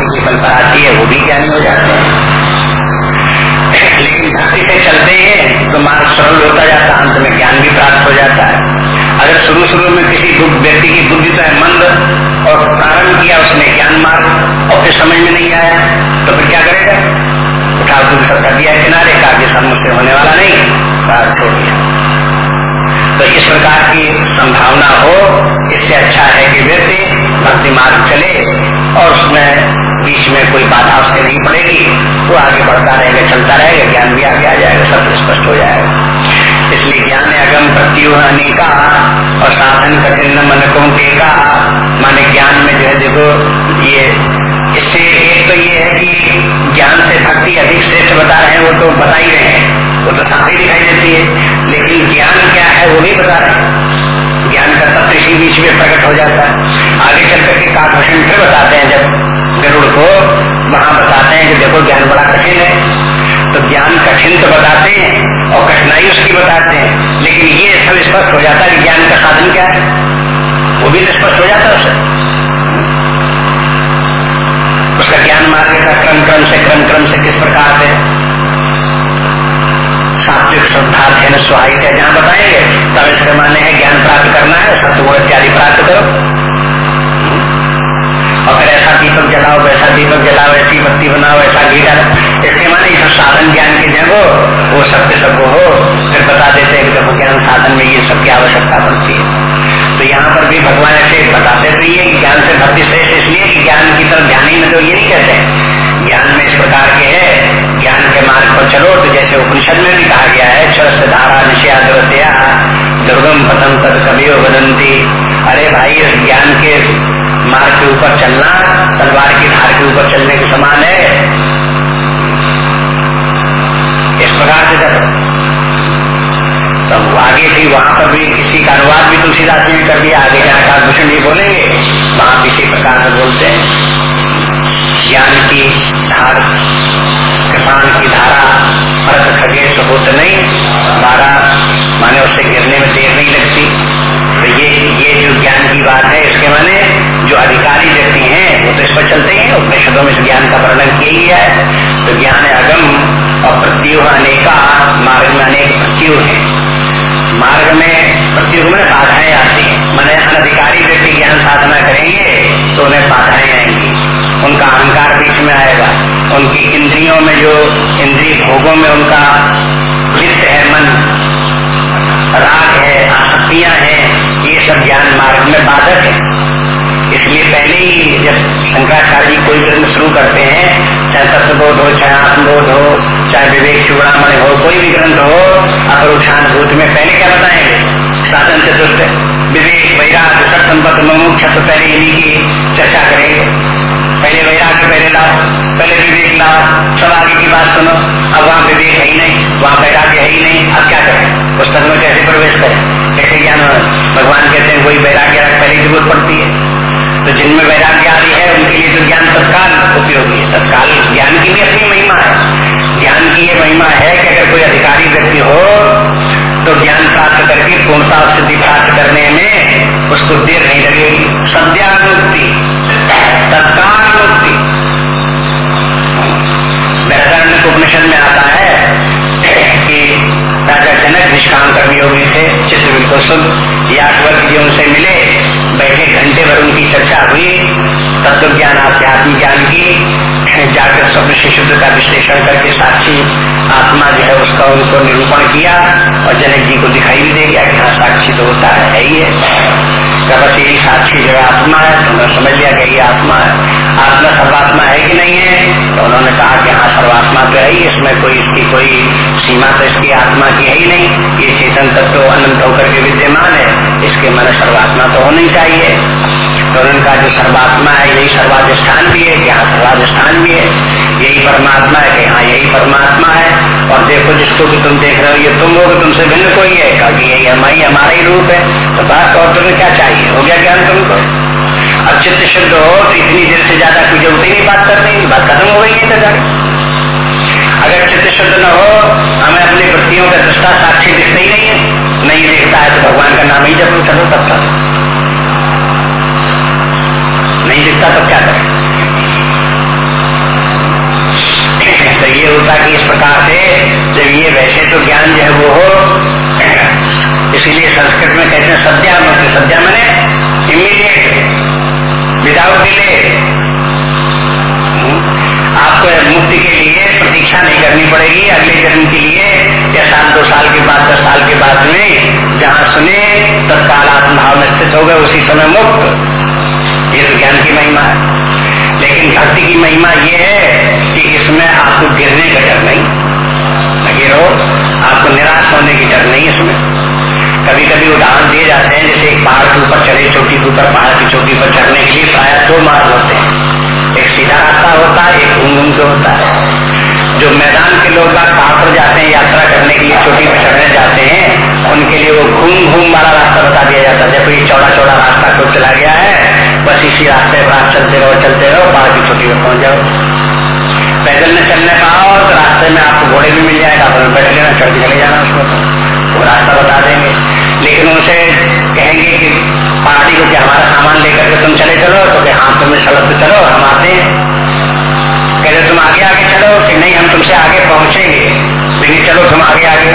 भक्ति की फल पर आती है, वो भी ज्ञानी हो जाते हैं। लेकिन भक्ति से चलते हैं तो मार्ग सरल होता जाता है, अंत में ज्ञान भी प्राप्त हो जाता है। अगर शुरू शुरू में किसी व्यक्ति की बुद्धि तो है मंद और प्रारंभ किया उसने ज्ञान मार्ग और फिर समझ में नहीं आया तो फिर क्या करेगा? उठा दूर सब कर दिया किनारे का कि सब मुझसे होने वाला नहीं छोड़ दिया। तो इस प्रकार की संभावना हो, इससे अच्छा है कि व्यक्ति भक्ति मार्ग चले और उसमें बीच में कोई बाधा उसके नहीं पड़ेगी। वो आगे बढ़ता रहेगा, चलता रहेगा, ज्ञान भी आगे आ जाएगा, सब स्पष्ट हो जाएगा। इसलिए ज्ञान अगम प्रत्युहनी का और साधन कठिन मन को का माने ज्ञान में जो है, देखो, ये, इससे एक तो ये है कि ज्ञान से भक्ति अधिक श्रेष्ठ बता रहे हैं, वो तो बता ही रहे हैं। वो तो साफ़ ही दिखाई देती है। लेकिन ज्ञान क्या है, वो भी बता रहे ज्ञान का तत्व इसी बीच में प्रकट हो जाता है। आगे चल करके काकभूषण फिर बताते हैं जब गरुड़ को वहाँ बताते हैं कि देखो ज्ञान बड़ा कठिन है। तो ज्ञान कठिन तो बताते हैं और कठिनाई उसकी बताते हैं। लेकिन ये सब स्पष्ट हो जाता है कि ज्ञान का साधन क्या है। वो भी तो स्पष्ट हो जाता है उसे। उसका ज्ञान मार्ग का क्रम क्रम से क्रम क्रम से किस प्रकार से? सात्विक श्रद्धा ध्यान स्वाहित है, जहाँ बताएँगे, तब इसके माने ज्ञान प्राप्त करना है सत्गुण इत्यादि प्राप्त करो। फिर ऐसा दीपक जलाओ, वैसा दीपक जलाओ, ऐसी बत्ती बनाओ, ऐसा घी डालो इसके माने जो साधन ज्ञान के जगो वो सत्य सबको हो। फिर बता देते हैं कि ज्ञान साधन में ये सबकी आवश्यकता पड़ती है। तो यहाँ पर भी भगवान ऐसे बताते तो ये ज्ञान से भक्ति श्रेष्ठ इसलिए कि ज्ञान की तरफ़ ध्यान ही में तो ये नहीं कहते हैं। ज्ञान में इस प्रकार के है। ज्ञान के मार्ग पर चलो तो जैसे उपनिषद में भी कहा गया है चरस धारा निशया दुर्गम पतम तद कवियो बदंती अरे भाई ज्ञान के मार्ग के ऊपर चलना, तलवार की धार के ऊपर चलने के समान है। इस प्रकार से जब तब आगे भी, वहाँ पर भी किसी का अनुवाद भी तुलसीदास ने कर दिया, आगे जहाँ कालभूषण जी बोलेंगे, वहाँ भी इसी प्रकार से बोलते हैं। ज्ञान की धार किसान की धारा, अर्थ खगे तो होते नहीं बारा माने उससे गिरने में देर नहीं लगती। तो ये ये जो ज्ञान की बात है, इसके माने जो अधिकारी व्यक्ति हैं, वो तो इस पर चलते हैं, उपनिषदों में इस ज्ञान का वर्णन किया ही है। तो ज्ञान अगम और प्रत्युह अनेका, मार्ग में अनेक प्रत्युह है। मार्ग में प्रत्युह में बाधाएँ आती हैं। मैंने अनधिकारी व्यक्ति ज्ञान साधना करेंगे तो उन्हें बाधाएँ आएँगी। उनका अहंकार बीच में आएगा। उनकी इंद्रियों में जो इंद्रिय भोगों में उनका लिप्त है, मन, राग है, आसक्तियाँ हैं, ये सब ज्ञान मार्ग में बाधक है। पहले ही जब शंकराचार्य जी कोई ग्रंथ शुरू करते हैं, चाहे तत्वबोध हो, चाहे आत्मबोध हो, चाहे विवेक चूड़ामणि हो, कोई भी ग्रंथ हो अपरुषान भूत में पहले क्या बताएँगे? साधन चतुर्थ, विवेक, वैराग सत संपत्त मुख्य तो पहले इन्हीं की चर्चा करेंगे। पहले वैराग्य पहले लाओ, पहले विवेक लाओ, सब आगे की बात सुनो। अब वहाँ विवेक है ही नहीं, वहाँ वैराग्य है ही नहीं, अब क्या करें? पुस्तक में कैसे प्रवेश करें? कैसे ज्ञान भगवान कहते हैं कोई वैराग्य पहले ज़रूरत पड़ती है। तो जिनमें वैराग्य आदि है, उनके लिए तो ज्ञान तत्काल उपयोगी है। तत्काल ज्ञान की भी अपनी महिमा है। ज्ञान की ये महिमा है कि अगर कोई अधिकारी व्यक्ति हो तो ज्ञान प्राप्त करके पूर्णता सिद्धि प्राप्त करने में उसको देर नहीं लगेगी। मुक्ति तत्काल मुक्ति व्याकरण उपनिषद में आता है कि राजा जनक निष्काम कर्मयोगी थे। चित्र बिल्कुल शुद्ध याद वर्ग जो उनसे मिले, बैठे घंटे चर्चा हुई तत्व ज्ञान आध्यात्मिक ज्ञान की जाकर स्वप्न से शुद्ध का विश्लेषण करके साक्षी आत्मा जो है उसका उनको निरूपण किया और जनक जी को दिखाई भी दे गया कि हाँ साक्षी तो होता है, है ही है। बस यही साक्षी जो आत्मा है? तो उन्होंने समझ लिया कि ये आत्मा है। आत्मा सर्वात्मा है कि नहीं है? तो उन्होंने कहा कि हाँ सर्वात्मा तो है ही इसमें कोई इसकी कोई सीमा तो इसकी आत्मा की है ही नहीं। ये चेतन तत्व तो अनंत होकर के विद्यमान है इसके मन सर्वात्मा तो होनी चाहिए। तो उनका जो सर्वात्मा है, यही सर्वाधिष्ठान भी है, यहाँ सर्वाधिष्ठान भी है। यही परमात्मा है कि हाँ यही परमात्मा है। और देखो, जिसको भी तुम देख रहे हो, ये तुम हो तुमसे भिन्न कोई है? क्योंकि यही हमारी, हमारा ही रूप है। तो बात और तुम्हें क्या चाहिए? हो गया ज्ञान तुमको? अब चित्त शुद्ध हो तो इतनी देर से ज़्यादा कोई ज़रूरत ही नहीं बात करने बात खत्म हो गई है तो अगर चित्त शुद्ध न हो, हमें अपनी वृत्तियों का दृष्टा साक्षी दिखता ही नहीं है। नहीं दिखता है तो भगवान का नाम ही जब चलो तब तक। को चला गया है। बस इसी रास्ते पर आप चलते रहो चलते रहो पहाड़ की चोटी पर पहुँच जाओ। पैदल में चलने पाओ तो रास्ते में आपको घोड़े भी मिल जाएगा। आप बैठ लेना चढ़ के चले जाना उसको वो रास्ता बता देंगे। लेकिन उनसे कहेंगे कि पहाड़ी को क्या हमारा सामान लेकर के तुम चले चलो तो क्या हाँ तुम्हें सड़क पे चलो, हम आते हैं। कहते, तुम आगे आगे चलो। कि नहीं, हम तुमसे आगे पहुँचेंगे। लेकिन चलो, तुम आगे आगे।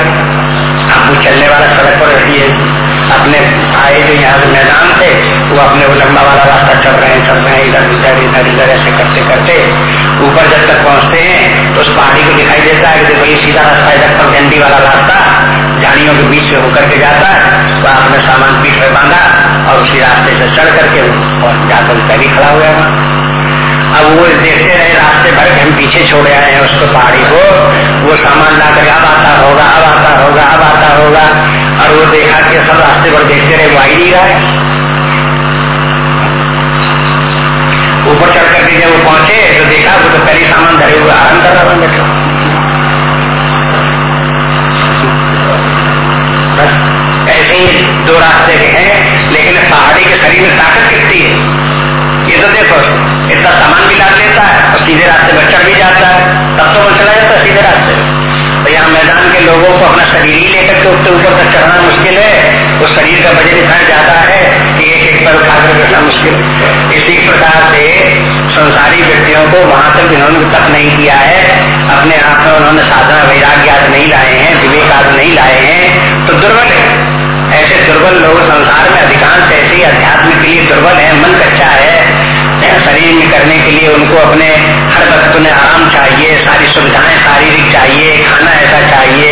आप वो चलने वाला सड़क पर रहिए अपने आए जो यहाँ से मैदान थे, वो अपने वो लंबा वाला रास्ता चल रहे हैं चल रहे हैं, इधर इधर इधर इधर, ऐसे करते करते। ऊपर जब तक पहुँचते हैं तो उस पहाड़ी को दिखाई देता है कि देखो ये सीधा रास्ता इधर पर गंडी वाला रास्ता झाड़ियों के बीच से होकर के जाता है तो आपने सामान पीठ में बांधा और उसी रास्ते से चढ़ करके और जाकर पैरी खड़ा हुआ वहाँ। अब वो देखते रहे रास्ते भर हम पीछे छोड़े आए हैं उसको पहाड़ी को। वो सामान ला कर अब आता होगा, अब आता होगा, अब आता होगा। और वो देखा कि सब रास्ते भर देखते रहे, वो आई रहा है। ऊपर चढ़ करके जब वो पहुँचे तो देखा वो तो पहले सामान धरे हुए, आराम कर रहा बैठा ऐसे ही दो रास्ते हैं, लेकिन पहाड़ी के शरीर में रास्ते चढ़ भी जाता है, तब तो वो चला जाता सीधे रास्ते तो यहाँ मैदान के लोगों को अपना शरीर ही लेकर के उसके ऊपर तक चढ़ना मुश्किल है। उस शरीर का वज़न इतना ज़्यादा है कि एक एक पर उठा कर बैठना मुश्किल इसी प्रकार से संसारी व्यक्तियों को वहाँ तक इन्होंने तक नहीं किया है। अपने आप में उन्होंने साधना वैराग्य आदि नहीं लाए हैं विवेक आदि नहीं लाए हैं तो दुर्बल है। ऐसे दुर्बल लोग संसार में अधिकांश ऐसे ही अध्यात्म के लिए दुर्बल है। मन कच्चा है शरीर करने के लिए उनको अपने हर वक्त उन्हें आराम चाहिए, सारी सुविधाएँ शारीरिक चाहिए, खाना ऐसा चाहिए,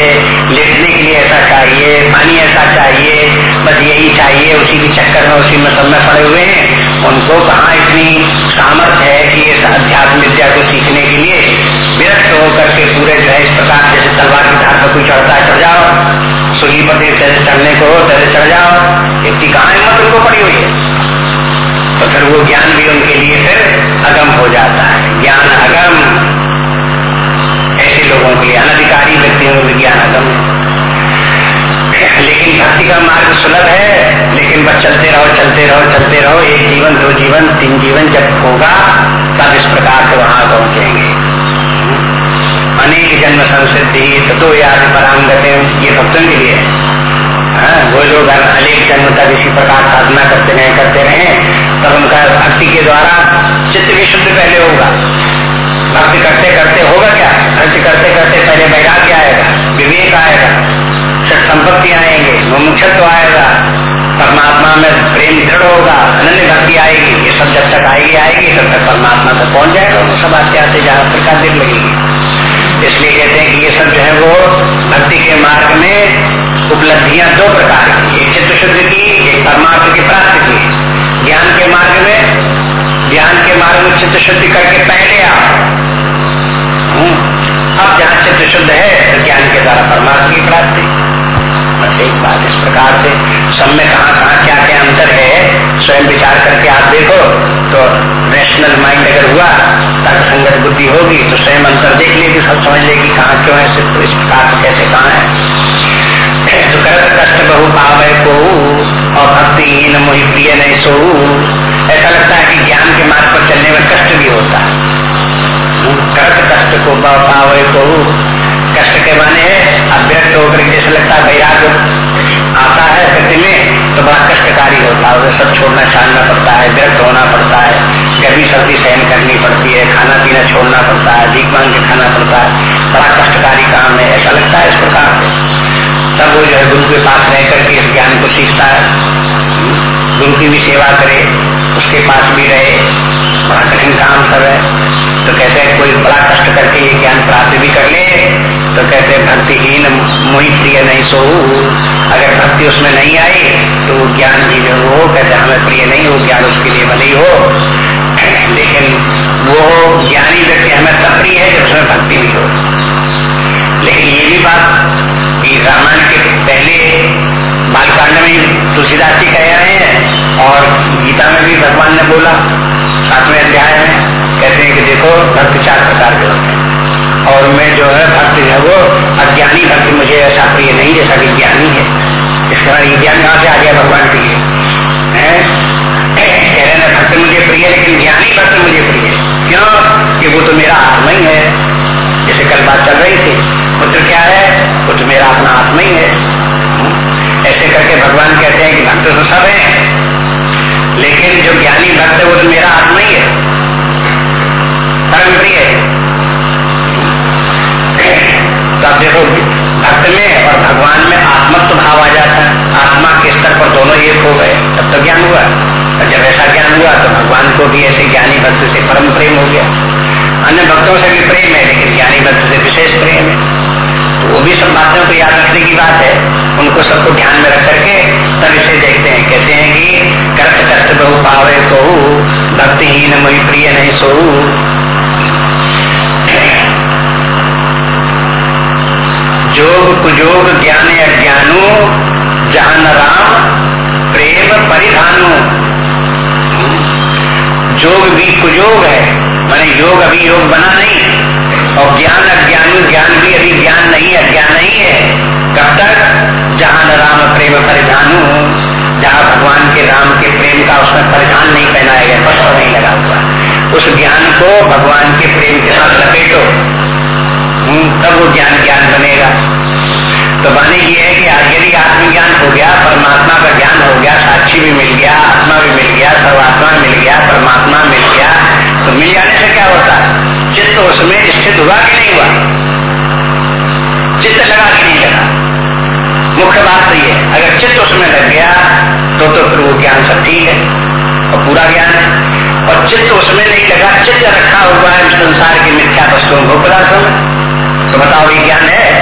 लेटने के लिए ऐसा चाहिए, पानी ऐसा चाहिए, बस यही चाहिए, उसी के चक्कर में, उसी में सब में पड़े हुए हैं। उनको कहाँ इतनी सामर्थ्य है कि इस अध्यात्म विद्या को सीखने के लिए विरक्त होकर के पूरे जो है इस प्रकार जैसे तलवार की धार पर कोई चढ़ता चढ़ जाओ। सूर्य पर चढ़ने को हो तैसे चढ़ जाओ। इतनी कहाँ हिम्मत उनको पड़ी हुई है? फिर वो ज्ञान भी उनके लिए फिर अगम हो जाता है। ज्ञान अगम। ऐसे लोगों के लिए अनधिकारी व्यक्तियों को ज्ञान अगम। लेकिन भक्ति का मार्ग सुलभ है लेकिन बस चलते रहो चलते रहो चलते रहो। एक जीवन दो जीवन तीन जीवन जब होगा तब इस प्रकार से वहाँ पहुँचेंगे। अनेक जन्म संसिद्धि तो याद परांगते ये भक्तों के लिए हाँ, वो लोग अनेक जन्म तक इसी प्रकार साधना करते रहे करते रहे तब उनका भक्ति के द्वारा चित्त भी शुद्ध पहले होगा। भक्ति करते करते होगा क्या? भक्ति करते करते पहले वैराग्य आएगा, विवेक आएगा फिर संपत्ति आएँगे, मुमुक्षत्व आएगा, परमात्मा में प्रेम दृढ़ होगा, अनन्य भक्ति आएगी, ये सब जब तक आएगी आएगी, तब तक परमात्मा तक पहुँच जाएगा, वो सब आते आते जहाँ प्रकार दिन लगेगी इसलिए कहते हैं कि ये सब जो है वो भक्ति के मार्ग में उपलब्धियाँ दो प्रकार की एक चित्त शुद्ध की एक परमात्मा की प्राप्ति की। ज्ञान के मार्ग में ज्ञान के मार्ग में चित्त शुद्धि करके पहले आओ। हम्म, अब जहाँ चित्त शुद्ध है तो ज्ञान के द्वारा परमात्मा की प्राप्ति। एक बात इस प्रकार से सब में कहा क्या क्या अंतर है स्वयं विचार करके आप देखो तो नेशनल माइंड अगर हुआ तर्क संगत बुद्धि होगी तो स्वयं अंतर देख लेगी सब समझ लेगी कहाँ क्यों है इस प्रकार कैसे कहाँ है। तो कष्ट बहु पावे प्रिय नहीं सो ऐसा लगता है कि ज्ञान के मार्ग पर चलने में कष्ट भी होता है कर्त कष्ट को पावे को कष्ट के माने है अभ्यक्त होकर जैसे लगता है वैराग आता है तो बड़ा कष्टकारी होता है उसे सब छोड़ना छाड़ना पड़ता है व्यर्थ होना पड़ता है गर्मी सर्दी सहन करनी पड़ती है खाना पीना छोड़ना पड़ता है भीख मांग के खाना पड़ता है बड़ा कष्टकारी काम है ऐसा लगता है इस प्रकार से। तब वो जो है गुरु के पास रह करके इस ज्ञान को सीखता है। गुरु की भी सेवा करे, उसके पास भी रहे बड़ा कठिन काम सब है। तो कहते हैं, कोई बड़ा कष्ट करके ये ज्ञान प्राप्त भी कर ले तो कहते हैं, भक्तिहीन मोहि प्रिय नहीं सो अगर भक्ति उसमें नहीं आई तो वो ज्ञान भी जो वो कहते हमें प्रिय नहीं हो, ज्ञान उसके लिए भले ही हो। लेकिन वो ज्ञानी व्यक्ति हमें तब प्रिय है जब उसमें भक्ति भी हो। लेकिन ये भी बात कि रामायण के पहले बालकांड में तुलसीदास जी कह रहे हैं और गीता में भी भगवान ने बोला, सातवें अध्याय में, कहते हैं कि देखो, भक्त चार प्रकार के होते हैं। और मैं जो है, भक्त है, वो अज्ञानी भक्त, मुझे ऐसा प्रिय नहीं, जैसा कि ज्ञानी है। इसके बाद ये ज्ञान कहाँ से आ गया भगवान के लिए? कह रहे भक्त मुझे प्रिय, लेकिन ज्ञानी भक्त मुझे प्रिय क्यों? कि वो तो मेरा आत्मा ही है। जैसे कल बात चल रही थी, पुत्र क्या है? अपना आत्मा ही है। ऐसे करके भगवान कहते हैं कि भक्त तो सब है। लेकिन जो ज्ञानी भक्त है, वो तो मेरा आत्मा ही है। परम प्रिय तो आप देखो, भक्त में और भगवान में आत्मत्व भाव आ जाता है। आत्मा के स्तर पर दोनों एक हो गए। तब तो ज्ञान हुआ। और जब ऐसा ज्ञान हुआ तो भगवान को भी ऐसे ज्ञानी भक्त से परम प्रेम हो गया। अन्य भक्तों से भी प्रेम है, लेकिन ज्ञानी भक्त से विशेष प्रेम है। वो भी सब बातों को याद रखने की बात है। उनको सबको ध्यान में रख करके तब इसे देखते हैं। कहते हैं कि कर्त कर्त बहु पावे सोहू, भक्तिहीन मुई प्रिय नहीं सोहू। जोग कुजोग ज्ञान अज्ञानो, जहान राम, प्रेम परिधानु। जोग भी कुजोग है, मैंने योग अभी योग बना नहीं, और ज्ञान अज्ञानी ज्ञान भी अभी ज्ञान नहीं अज्ञान नहीं है। कब तक? जहाँ राम प्रेम परिधानु जहाँ भगवान के राम के प्रेम का उसमें परिधान नहीं पहनाया गया वस्त्र नहीं लगा हुआ। उस ज्ञान को भगवान के प्रेम के साथ लपेटो। तब वो ज्ञान ज्ञान बनेगा। तो माने ये है कि यदि आत्मज्ञान हो गया, परमात्मा का ज्ञान हो गया, साक्षी भी मिल गया, आत्मा भी मिल गया, सर्वात्मा मिल गया, परमात्मा मिल गया तो मिल जाने से क्या होता? है चित्त उसमें स्थित हुआ कि नहीं हुआ? चित्त लगा कि नहीं लगा मुख्य बात तो ये अगर चित्त उसमें लग गया तो तो फिर वो ज्ञान सब ठीक है, और पूरा ज्ञान है। और चित्त उसमें नहीं लगा, चित्त रखा हुआ है संसार की मिथ्या वस्तुओं को पदार्थों में। तो बताओ ये ज्ञान है?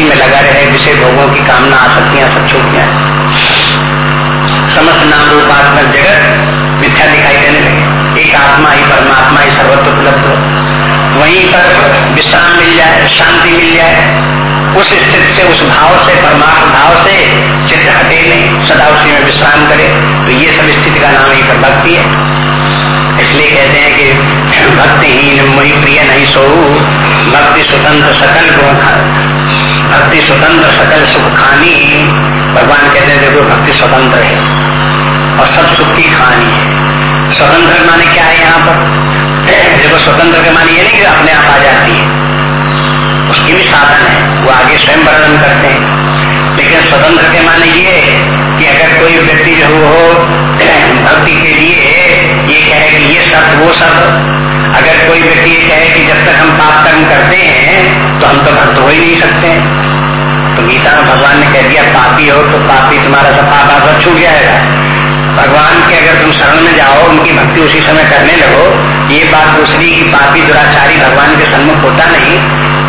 उसी में लगा रहे विषय भोगों की कामना, आसक्तियाँ, सब छूट जाए समस्त नाम रूपात्मक जगत मिथ्या दिखाई देने लगे। एक आत्मा ही परमात्मा ही सर्वत्र उपलब्ध हो। वहीं पर विश्राम मिल जाए, शांति मिल जाए, उस स्थिति से, उस भाव से, परमात्म भाव से चित्त हटे नहीं, सदा उसी में विश्राम करे। तो ये सब स्थिति का नाम ही पर भक्ति है। इसलिए कहते हैं कि भक्तिहीन मुहि प्रिय नहीं सो भक्ति स्वतंत्र सकल गुण भक्ति स्वतंत्र, सकल सुख खानी। भगवान कहते हैं, देखो, भक्ति स्वतंत्र है और सब सुख की खानी है। स्वतंत्र माने क्या है यहाँ पर? देखो, स्वतंत्र के माने ये नहीं कि अपने आप आ जाती है। उसकी भी साधन है, वो आगे स्वयं वर्णन करते हैं। लेकिन स्वतंत्र के माने ये कि अगर कोई व्यक्ति जो हो, भक्ति के लिए ये कहे कि ये शब्द, वो शब्द अगर कोई व्यक्ति ये कहे कि जब तक हम पाप कर्म करते हैं तो हम तो भक्त हो ही नहीं सकते। तो गीता में भगवान ने कह दिया, पापी हो तो पापी तुम्हारा सब पाप आप छूट जाएगा। भगवान के अगर तुम शरण में जाओ, उनकी भक्ति उसी समय करने लगो, ये बात दूसरी की पापी दुराचारी भगवान के सम्मुख होता नहीं,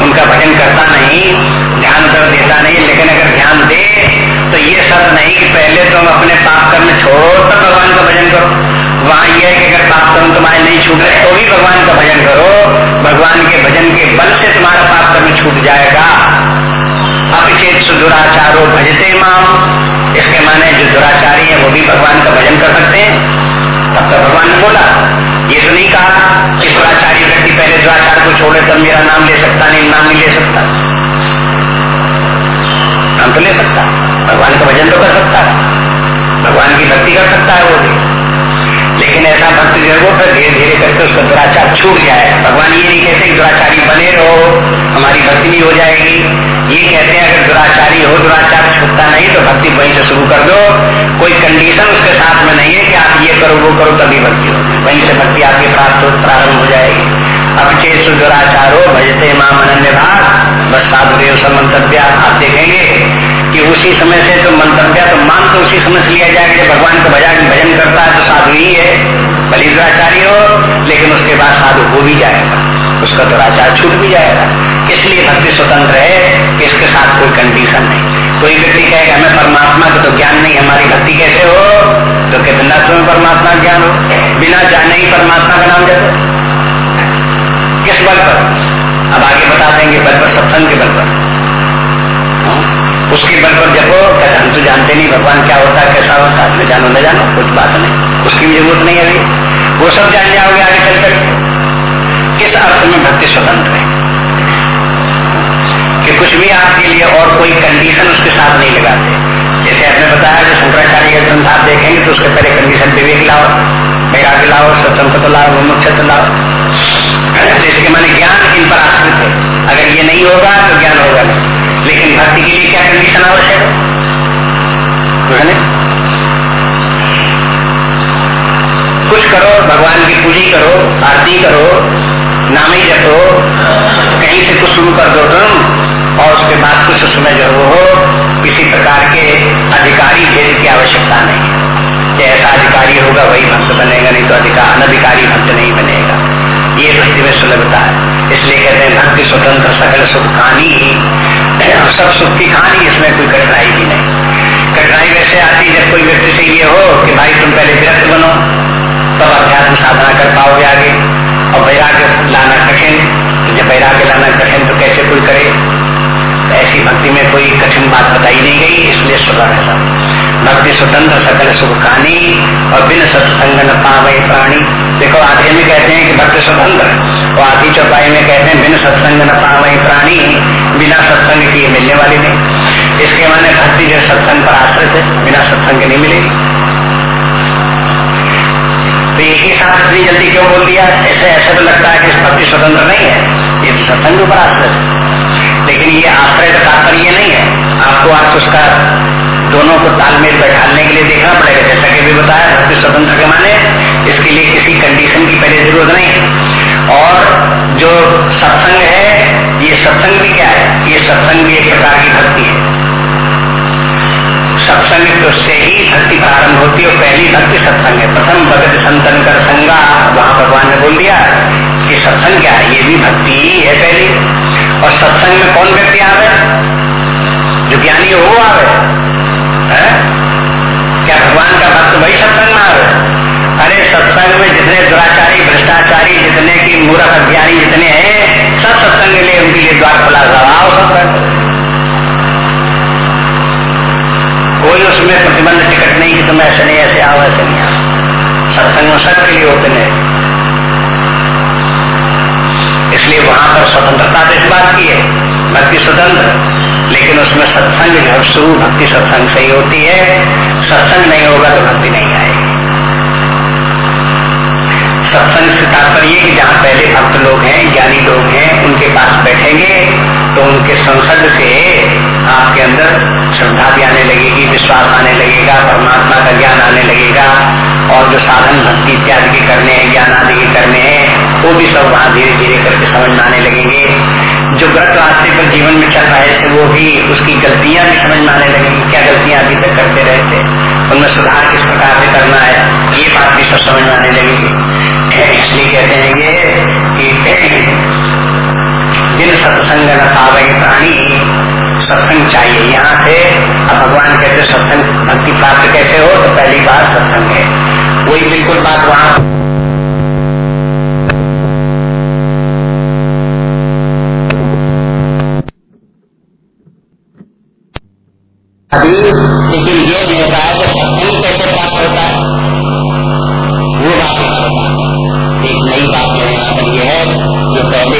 उनका भजन करता नहीं, ध्यान कर देता नहीं, लेकिन अगर ध्यान दे तो ये शब्द नहीं कि पहले तुम अपने पाप कर्म छोड़ो तब भगवान का भजन करो। वहाँ यह कि अगर पाप कर्म तुम्हारे नहीं छूट रहे तो भी भगवान का भजन करो। भगवान के भजन के बल से तुम्हारा पाप कर्म छूट जाएगा। अपचेत दुराचारो भजते माम इसके माने जो दुराचारी है, वो भी भगवान का भजन कर सकते हैं। तब तो भगवान ने बोला, ये तो नहीं कहा कि दुराचारी व्यक्ति पहले दुराचार को छोड़े, तब मेरा नाम ले सकता नहीं, नाम नहीं ले सकता। नाम तो ले सकता भगवान का भजन तो कर सकता है। भगवान की भक्ति कर सकता है वो भी। लेकिन ऐसा भक्त जो है वो फिर धीरे धीरे करके उसका दुराचार छूट जाए भगवान ये नहीं कहते दुराचारी बने रहो, हमारी भक्ति नहीं हो जाएगी। ये कहते हैं, अगर दुराचारी हो, दुराचार छूटता नहीं तो भक्ति वहीं से शुरू कर दो। कोई कंडीशन उसके साथ में नहीं है कि आप ये करो, वो करो, तभी भक्ति हो। वहीं से भक्ति आपकी प्राप्त प्रारंभ हो जाएगी। अब चेत दुराचारो भजते माम भाग बस साधुदेव सब मंतव्य आप देखेंगे कि उसी समय से तो मंतव्य तो मान तो उसी समय से लिया जाएगा जब भगवान का भजन भजन करता है तो साधु ही है भली दुराचारी हो, लेकिन उसके बाद साधु हो भी जाएगा। उसका तो दुराचार छूट भी जाएगा। इसलिए भक्ति स्वतंत्र है कि इसके साथ कोई कंडीशन नहीं। कोई व्यक्ति कहेगा हमें परमात्मा का तो ज्ञान नहीं, हमारी भक्ति कैसे हो? तो कहते तुम्हें परमात्मा ज्ञान हो। बिना जाने ही परमात्मा का नाम जपो। किस बल पर? अब आगे बता देंगे, बल पर, सत्संग के बल पर। बल पर जपो हम तो जानते नहीं, भगवान क्या होता है कैसा होता है जानो न जानो, कुछ बात नहीं, उसकी भी ज़रूरत नहीं अभी। वो सब जान जाओगे आगे चल कर किस अर्थ में भक्ति स्वतंत्र है? कि कुछ भी आपके लिए और कोई कंडीशन उसके साथ नहीं लगाते। जैसे आपने बताया कि शंकराचार्य का ग्रंथ आप देखेंगे तो उसके पहले कंडीशन विवेक लाओ, वैराग्य लाओ सत्संग लाओ मुमुक्ष लाओ। जैसे कि मैंने ज्ञान इन पर आश्रित है। अगर ये नहीं होगा तो ज्ञान होगा नहीं। भक्ति के लिए क्या कंडीशन आवश्यक है? कुछ करो भगवान की पूजी करो आरती करो नाम ही जपो कहीं से कुछ शुरू कर दो तुम और उसके बाद कुछ समय जो हो। किसी प्रकार के अधिकारी भेद की आवश्यकता नहीं है। ऐसा अधिकारी होगा वही भक्त बनेगा नहीं तो अधिकार अनधिकारी भक्त नहीं बनेगा। ये भक्ति में सुलभता है। इसलिए कहते हैं भक्ति स्वतंत्र सकल सुख कहानी सब सुख की कहानी इसमें कोई कठिनाई भी नहीं। कठिनाई वैसे आती है जब कोई व्यक्ति से ये हो कि भाई तुम पहले विरक्त बनो, तब अध्यात्म साधना कर पाओगे आगे। और वैराग्य लाना कठिन। तो जब वैराग्य लाना कठिन तो कैसे कोई करे? ऐसी भक्ति में कोई कठिन बात बताई नहीं गई, इसलिए सुलभ है भक्ति स्वतंत्र, सकल सुख कहानी और बिन सत्संग न पावे प्राणी। देखो आगे में कहते हैं कि भक्ति स्वतंत्र और आधी चौपाई में कहते हैं बिन सत्संग न पावई प्राणी, बिना सत्संग की मिलने वाली नहीं। इसके माने भक्ति जो सत्संग पर आश्रित है, बिना सत्संग नहीं मिलेगी। तो एक ही साथ इतनी जल्दी क्यों बोल दिया? ऐसे ऐसे तो लगता है कि भक्ति स्वतंत्र नहीं है। ये तो सत्संग पर आश्रित है। लेकिन ये आश्रय का तात्पर्य नहीं है। आपको आज उसका दोनों को तालमेल बैठाने के लिए देखना पड़ेगा। जैसा कि भी बताया, भक्ति स्वतंत्र के माने इसके लिए किसी कंडीशन की पहले ज़रूरत नहीं है। और जो सत्संग है, ये सत्संग भी क्या है? ये सत्संग भी एक प्रकार की भक्ति है। सत्संग तो से ही भक्ति प्रारंभ होती है पहली भक्ति सत्संग है। प्रथम भगत संतन कर संगा, वहाँ भगवान ने बोल दिया कि सत्संग क्या है? ये भी भक्ति ही है पहली। और सत्संग में कौन व्यक्ति आवे? जो ज्ञानी हो आवे। है? क्या भगवान का भक्त वही सत्संग में आवे? अरे, सत्संग में जितने दुराचारी, भ्रष्टाचारी, जितने की मूर्ख, अज्ञानी जितने हैं, सब सत्संग के लिए, उनके लिए द्वार खुला आओ सत्संग कोई उसमें प्रतिबंध टिकट नहीं कि तुम ऐसे नहीं, ऐसे आओ, ऐसे नहीं आओ। सत्संग में सबके लिए ओपन इसलिए वहाँ पर स्वतंत्रता तो इस बात की है, भक्ति स्वतंत्र। लेकिन उसमें सत्संग जो शुरू भक्ति सत्संग से ही होती है। सत्संग नहीं होगा तो भक्ति नहीं आएगी। सत्संग से तात्पर्य कि जहाँ पहले भक्त लोग हैं, ज्ञानी लोग हैं, उनके पास बैठेंगे तो उनके संसर्ग से आपके अंदर श्रद्धा भी आने लगेगी, विश्वास आने लगेगा, परमात्मा का ज्ञान आने लगेगा, और जो साधन, भक्ति इत्यादि के करने हैं, ज्ञान आदि के करने हैं, वो भी सब वहाँ धीरे धीरे करके समझ में आने लगेंगे। जो गलत रास्ते पर जीवन में चल रहे थे, वो भी उसकी गलतियाँ भी समझ में आने लगेंगी, क्या गलतियाँ अभी तक करते रहे थे। उनमें सुधार किस प्रकार से करना है, ये बात भी सब समझ में आने लगेगी। इसलिए कहते हैं ये कि सत्संग न पावे प्राणी सत्संग चाहिए। यहाँ से अब भगवान कहते सत्संग भक्ति प्राप्त कैसे हो? तो पहली बात सत्संग है। वही बिल्कुल बात वहाँ अभी ये होता है होता है? एक नई बात यहाँ है, जो पहले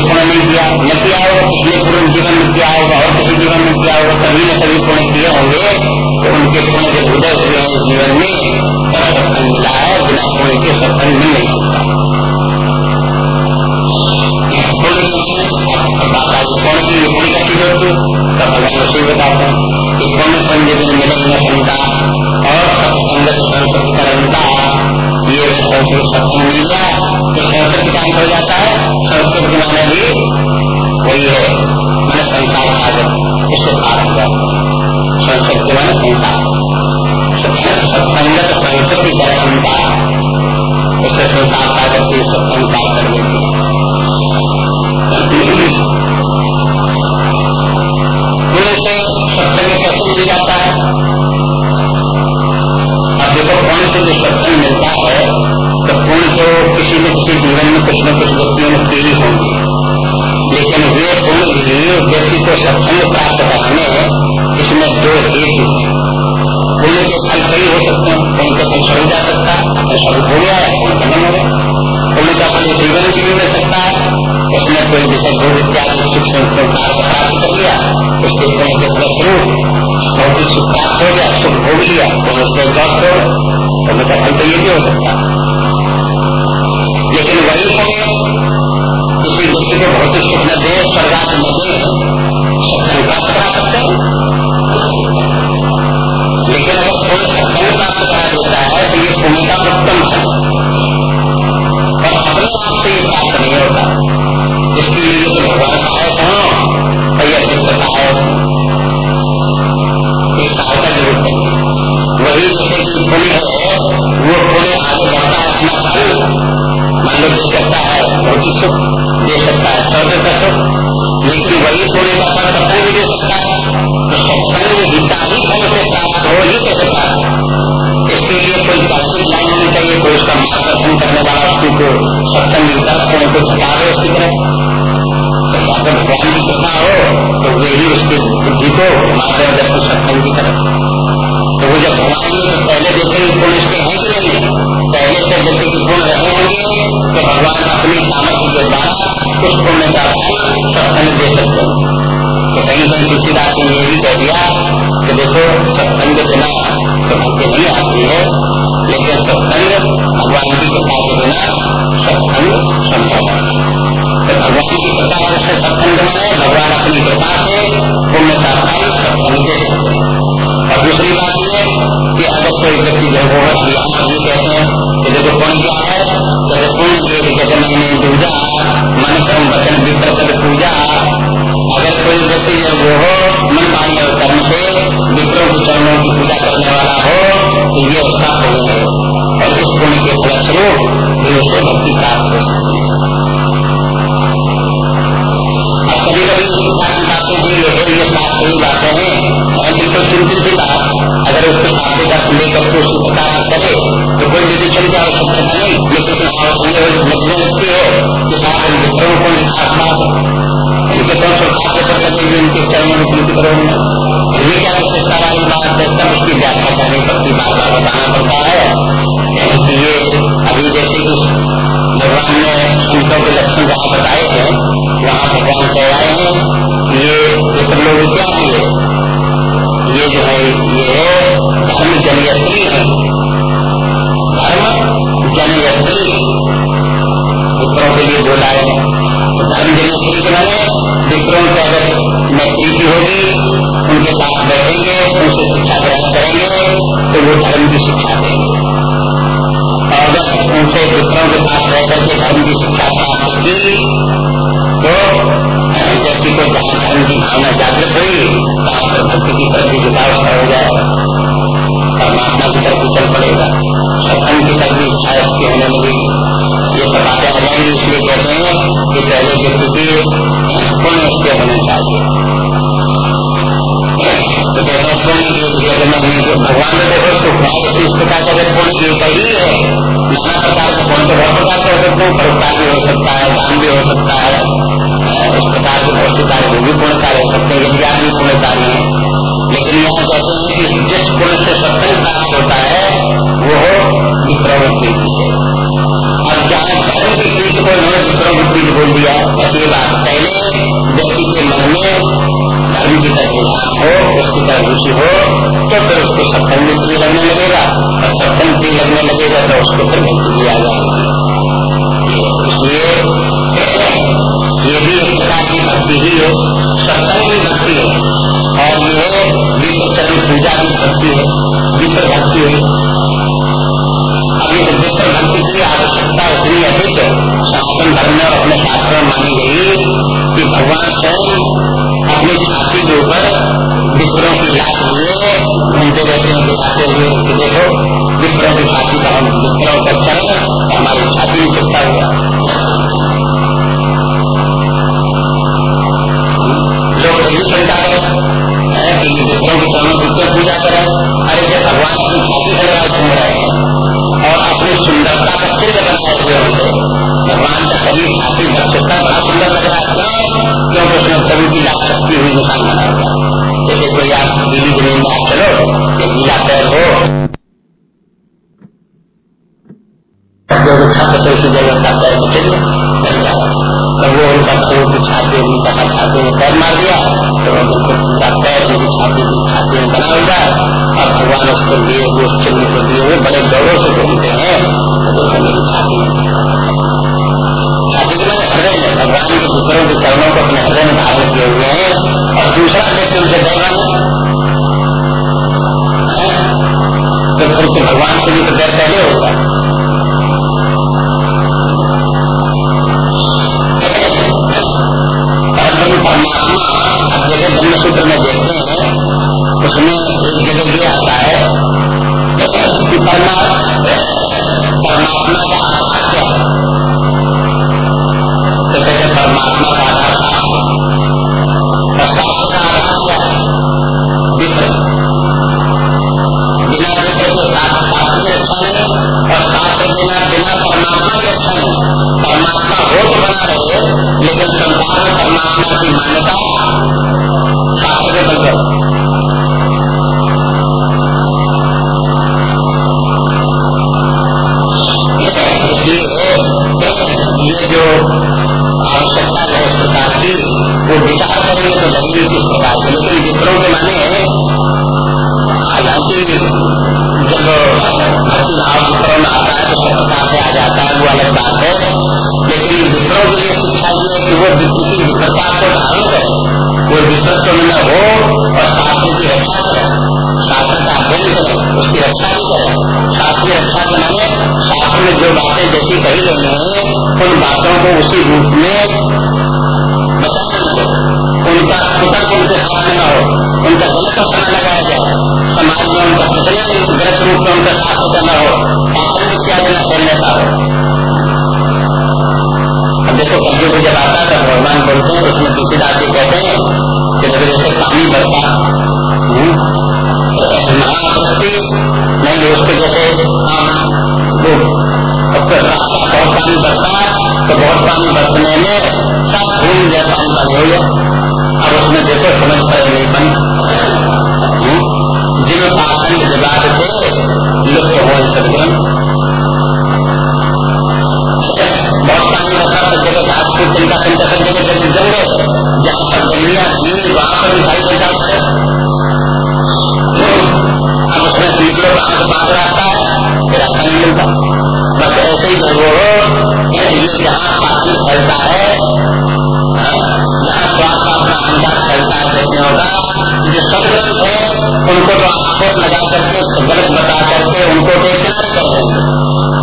पुण्य नहीं किया न किया होगा पिछले पूर्ण जीवन में किया होगा और किसी जीवन में किया होगा कभी न कभी पुण्य किए होंगे। तो उनके पुण्य के उदय इस जीवन में। सत्संग मिला है बिना पुण्य के सत्संग मिल नहीं। पुण्य की का कि दिन मिलेंगे और सत्संगत संस्कृत करता मिल गया तो संस्कृत का हो जाता है संस्कृत के माने भी वही है संसार हुआ संस्कृत के माने संसार सत्संगत संस्कृति दर्शनता उससे संसार सागर की कर लेती है जाता है अब देखो पुण्य से जो सत्संग मिलता है तो पुण्य तो किसी न किसी जीवन में कुछ न कुछ व्यक्तियों ने की ही होंगी। लेकिन वे पुण्य भी व्यक्ति को सत्संग प्राप्त कराने, इसमें दो हेतु पुण्य के फल कई हो सकते हैं पुण्य का फल छोड़ जा सकता है स्वरूप हो गया है पुण्य खत्म हो गया पुण्य का फल जीवन भी मिल सकता है, उसमें कोई विषय भोग इत्यादि सुख प्राप्त कर लिया, उसके पुण्य के फलस्वरूप भौतिक सुख प्राप्त हो गया, सुख भोग लिया तो उसको गौर हो पुण्य का फल तो ये भी हो सकता है। है और अपने आप से प्राप्त नहीं इसके लिए तो भगवान तो यह वही पुण्य है, वो आगे बढ़ता है, अपना फल। दे सकता है भौतिक सुख दे सकता है का सुख। लेकिन वही पुण्य का फल सत्संग भी दे सकता। है तो सत्संग गीता ही फल से प्राप्त हो ही कैसे मार्गदर्शन करने वाला उसकी को सत्संग मिलता है को झटावे उसकी तरह अगर भगवान की कृपा हो तो वे ही उसकी बुद्धि को मार्गदर्शन सत्संग की तरफ़ तो वो जब भगवान तो पहले देखे गुण इसके हैं कि नहीं, पहले से व्यक्ति के गुण रहे होंगे तो भगवान अपनी सामर्थ्य के द्वारा उस पुण्य का सत्संग दे सकते हैं। तो कहीं कहीं तुलसीदास ने ये भी कह दिया कि देखो, सत्संग बिना तो भक्ति नहीं आती है। सत्संग संभव तो भगवान की कृपा से सत्संग में भगवान अपनी कृपा से पुण्य का फल सत्संग दे और दूसरी बात ये कि अगर कोई व्यक्ति जो वो ये कहते हैं कि देखो पुण्य क्या है जैसे पुण्य एक जगह मैंने पूजा मन कर्म वचन विप्रत पूजा अगर कोई व्यक्ति जो वो हो, मन मानी और कर्म से विप्रों के चरणों की पूजा करने वाला हो तो ये उसका पुण्य है। और पुण्य के फलस्वरूप भी उसे भक्ति प्राप्त हो सकती है कभी कभी बातें भी ये है सही बातें हैं बिल्कुल चिंतित सी बात अगर उसको का लेकर के उसी प्रकार करे तो कोई विवेचन की आवश्यकता नहीं लेकिन लगती है कि साथ मित्रों को उनके से उनके चरणों में प्रीति करो ये क्या विशेषता वाली बात है सब उसकी व्याख्या करनी पड़ती बार बार बताना पड़ता है कि ये अभी जैसे कि भगवान ने संतों के लक्षण जहाँ बताए हैं वहाँ भगवान कह आए हैं ये लोग क्या है ये जो है ये धर्म जनयत्री है धर्म जनयत्री पुत्रों के लिए बोला है धर्म जनयत्री के मैंने मित्रों से अगर मैं प्रीति होगी, उनके साथ बैठेंगे, उनसे शिक्षा ग्रहण करेंगे तो वो धर्म की शिक्षा देंगे। और अगर उनसे मित्रों के साथ रह करके धर्म की शिक्षा प्राप्त की तो व्यक्ति को जहाँ धर्म की भावना जागृत हुई वहाँ पर भक्ति की प्रति झुकाव हो जाए परमात्मा की तरफ़ चल पड़ेगा। सत्संग की तरफ़ इच्छा होने लगेगी ये सब आ इसलिए कहते हैं कि पहले व्यक्ति की पुण्य उसके होने चाहिए। तो कहते हैं पुण्य जो भगवान देखो तो इस प्रकार का पुण्य ही है, नाना प्रकार के पुण्य तो बहुत प्रकार के हो सकते हैं परोपकार भी हो सकता है, दान भी हो सकता है उस प्रकार के बहुत से कार्य भी हो सकते हैं भी है। लेकिन यहाँ कहते हैं कि जिस पुण्य से सत्संग प्राप्त होता है, वो हो की अब जहाँ धर्म की चीज़ को उन्होंने विक्रम की बोल दिया बस बात पहले व्यक्ति के मन में धर्म की तरफ़ हो उसकी तरफ़ रुचि हो तो फिर उसको सत्संग प्रिय लगने लगेगा और सत्संग प्रिय लगने लगेगा तो उसको फिर भक्ति भी आ जाएगी इसलिए ये भी एक प्रकार की भक्ति ही है सत्संग भी भक्ति है और ये विश्व पूजा भी भक्ति है। भगवान स्वयं अपनी छाती के ऊपर विप्रों की लाश लिए घूमते रहते हैं दिखाते हुए कि देखो विक्रम की छाती का हम विक्रम का चरण हमारी छाती में चिपका हुआ। लोग यही शंका है कि विक्रम के चरणों की क्यों पूजा करें। अरे जब भगवान अपनी छाती से लगा घूम रहे हैं और अपनी सुंदरता का चिन्ह बनाए हुए होंगे भगवान का शरीर भर सकता बड़ा सुंदर लग रहा है। क्योंकि उसमें कभी की लाभ शक्ति हुई निशान बना हुआ जैसे कोई आप गीली ज़मीन में आप चलो ये पैर हो। और भगवान उसको लिए चिन्ह को हुए बड़े गौरव से घूमते हैं। तो छाती भगवान के पुत्रों के चरणों को अपने हृदय में धारण किए हुए हैं और दूसरा व्यक्ति उनसे डर रहा तो फिर तो भगवान से भी तो डर पहले होगा। नहीं उसके जैसे बहुत पानी बरता तो बहुत पानी बरतने में सब गया पानी पानी हो गया। उसमें देखो समझ पड़े नहीं बन हम्म, जिन पाखंड विवाद से लुप्त हो सदगुण फिर चिंता चिंता करने के जब जंगे जहाँ पर गलियाँ थी वहाँ पर भी भाई बचा निकलो वहाँ से रहता है फिर नहीं मिलता। बस ऐसे ही वो जहाँ पानी है। जहाँ स्वास्थ्य का अपना अंदाज फैलता होगा। जो सब है, उनको तो आक्षेप लगा करके गलत बता करके उनको देखना चाहिए।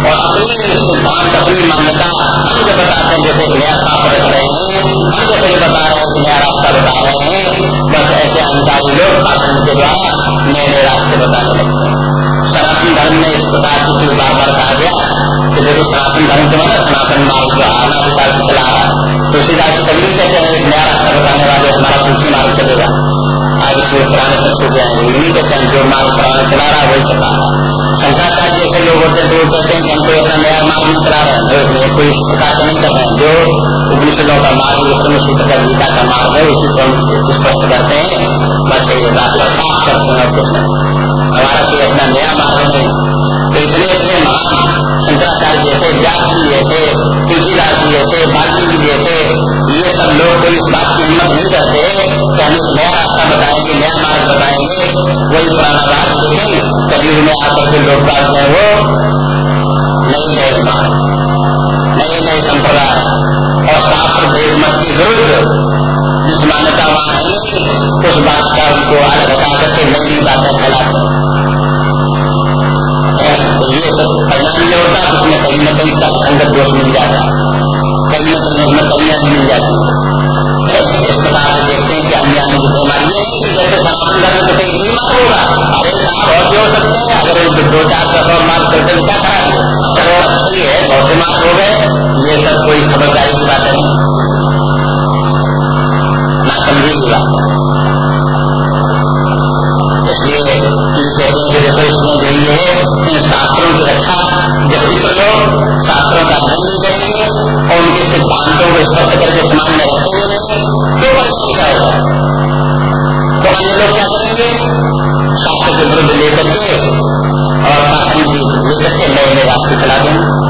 और अपनी सिद्धांत अपनी मान्यता हम जो बताते हैं जैसे नया साफ़ रख रहे हैं हम जैसे बता रहे हैं नया रास्ता बता रहे हैं। बस ऐसे अहंकारी लोग शासन के द्वारा नए नए रास्ते बताने सनातन धर्म में इस प्रकार की चीज़ बार बार कहा गया कि देखो सनातन धर्म के मतलब सनातन मार्ग जो आना विचार से चला रहा तुलसीदास कभी कहते हैं नया रास्ता बताने वाले हमारा तुलसी मार्ग चलेगा। आज इसमें पुराने सब छूट जाएँगे यही कहते हैं, जो मार्ग पुराना चला रहा है, वही चला रहा है। शंकराचार्य जैसे लोग होते हैं तो कहते हैं कि हम कोई अपना नया मार्ग नहीं चला रहे हैं। कोई इस प्रकार का नहीं कर रहे हैं। जो उपनिषदों का मार्ग विष्णु सूत्र का गीता का मार्ग है, उसी को हम स्पष्ट करते हैं। बस ये बात साफ़ करते हैं और कुछ हमारा कोई अपना नया मार्ग नहीं। तो इतने इतने महान शंकराचार्य जैसे व्यास जी जैसे तुलसीदास जी जैसे बाल्मीकि जैसे, ये सब लोग कोई इस बात की हिम्मत नहीं करते कि हम नया रास्ता बताएँगे, नया मार्ग बताएँगे। वही पुराना राज देखेंगे कभी में आकर के लोग बात है वो नई नए नए नए संप्रदाय और शास्त्र भेद मत की विरुद्ध, जिस मान्यता वहाँ है, उस बात कहीं न कहीं संगत दोष मिल जाता कभी न कहीं हमें कमियाँ मिल जाती इस प्रकार से देखते हैं कि अन्य अन्य जो बीमारी है करने कहीं होगा, अरे साहब, और सकते हैं। अगर दो चार सौ सौ मार्ग क्या है बहुत हो गए, ये सब कोई खबरदारी की बात नहीं। ना की बात। इसलिए देखो, इसमें शास्त्रों की रक्षा जल्दी करो शास्त्रों का धन अध्ययन करेंगे और उनके सिद्धांतों को स्पष्ट करके समाज में रखेंगे नहीं तो वर्ष लिखा होगा तो अन्य लोग क्या करेंगे शास्त्र के विरुद्ध लेकर के और शासन लेकर के नए नए रास्ते चला देंगे।